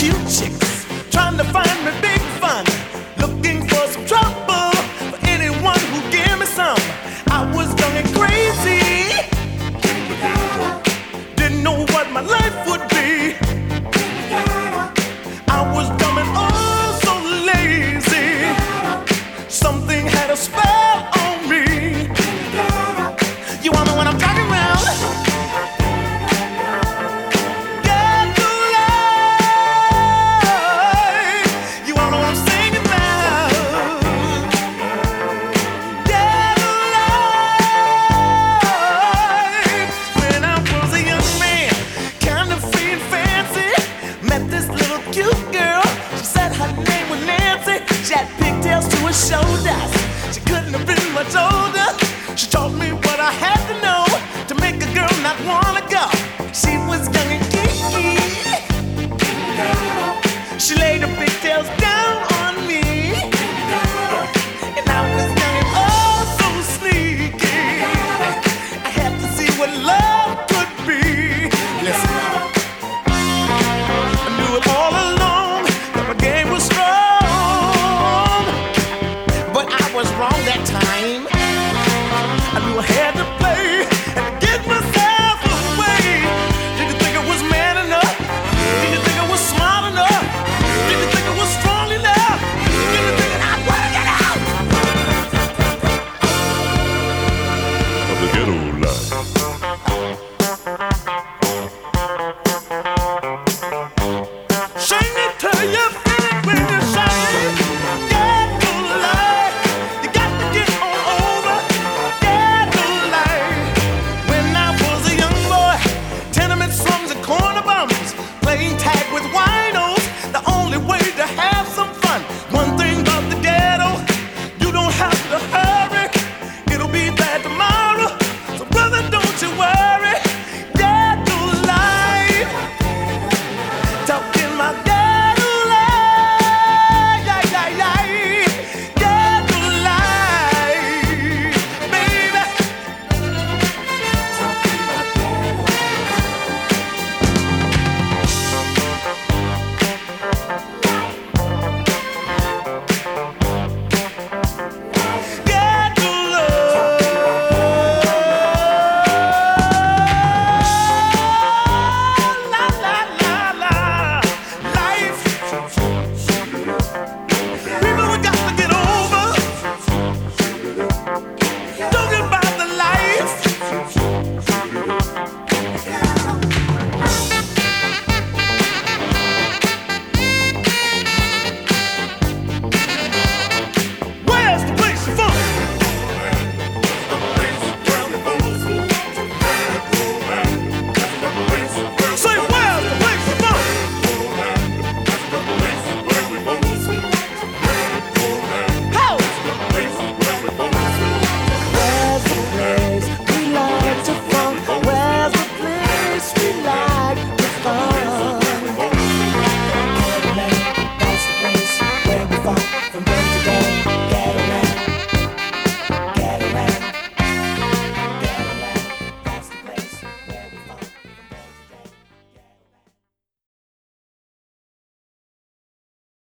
cute chicks trying to find me big fun, looking for some trouble for anyone who give me some. I was young and crazy, didn't know what my life was.